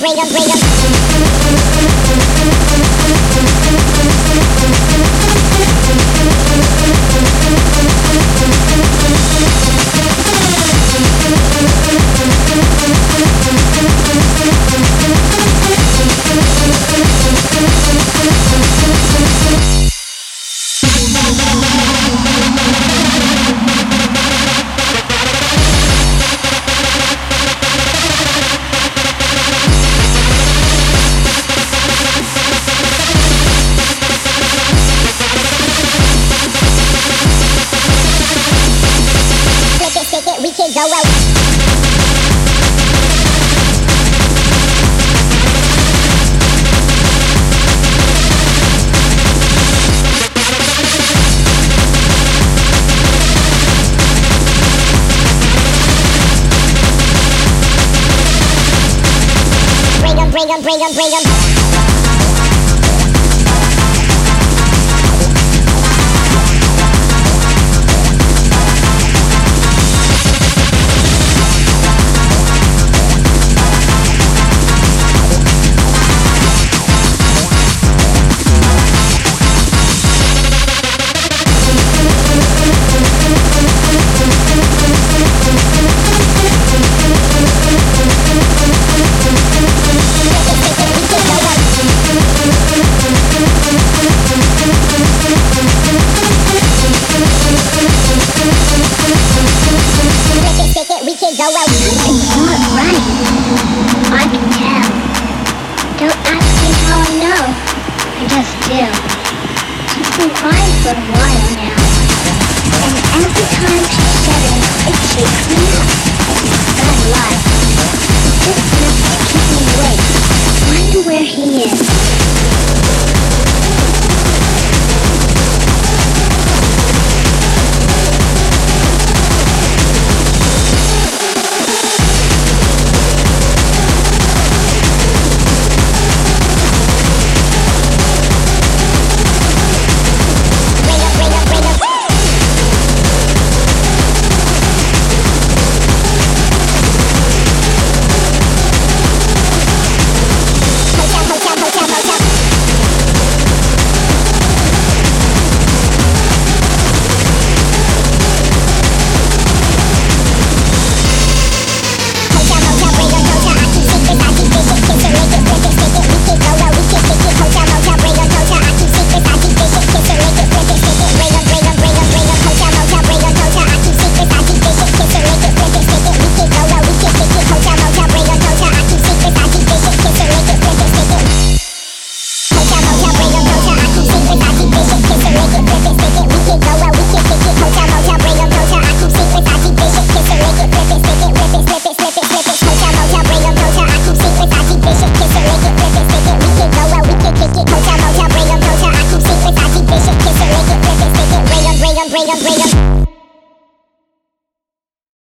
Wait up, wait up. bring them, bring them, bring them. It's not right. I can tell. Don't ask me how I know. I just do. She's been crying for a while now. And every time she shedding, it, shakes me up. Bad life. Just enough to keep me awake. Wonder where he is.